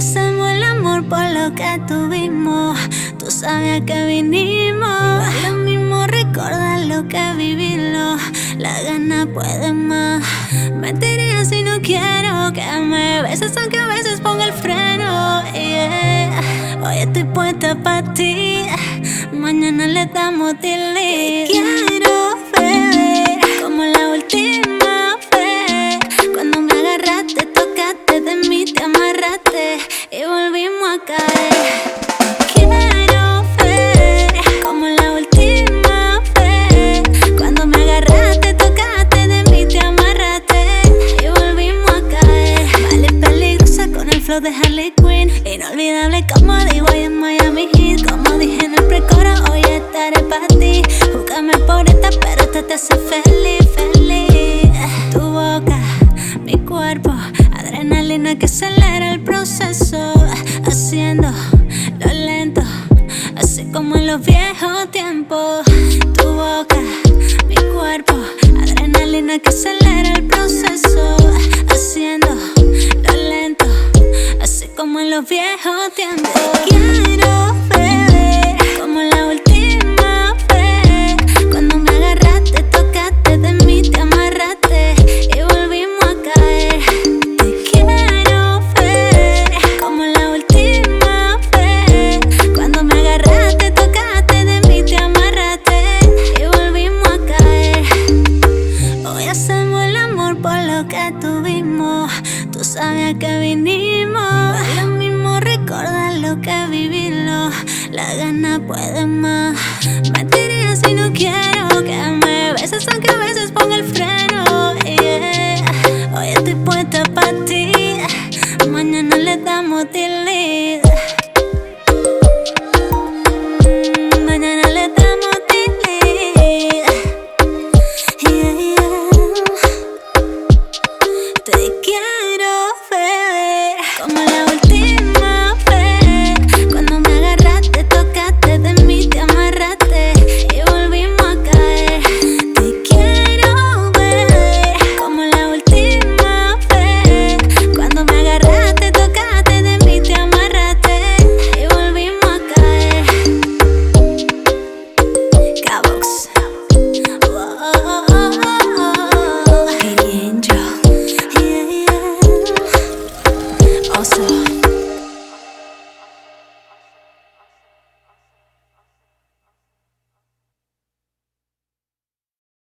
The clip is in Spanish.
lo que tuvimos. Tú sabías que vinimos. Lo mismo recordar lo que vivimos. La gana puede más. Mentiría si no quiero que me beses, aunque a veces ponga el freno. Hoy estoy puesta para ti. Mañana le damos delete. Quiero Harley Quinn. Inolvidable como digo adrenalina que acelera el proceso. Haciendo lo lento, así como en los viejos tiempos. Tu boca, mi cuerpo, adrenalina que acelera el proceso. Haciendo lo lento, así como en los viejos tiempos. Quiero beber por lo que tuvimos. Tú sabes que vinimos. Lo mismo recordar lo que vivirlo. La gana puede más. Mentiría si no quiero que me beses, aunque a veces ponga el freno. Yeah. Hoy estoy puesta para ti. Mañana le damos dile. Como la última fe, cuando me agarraste, tocaste de mí, te amarrate, y volvimos a caer. Te quiero ver, como la última fe. Cuando me agarraste, tocaste de mí, te amarrate. Y volvimos a caer.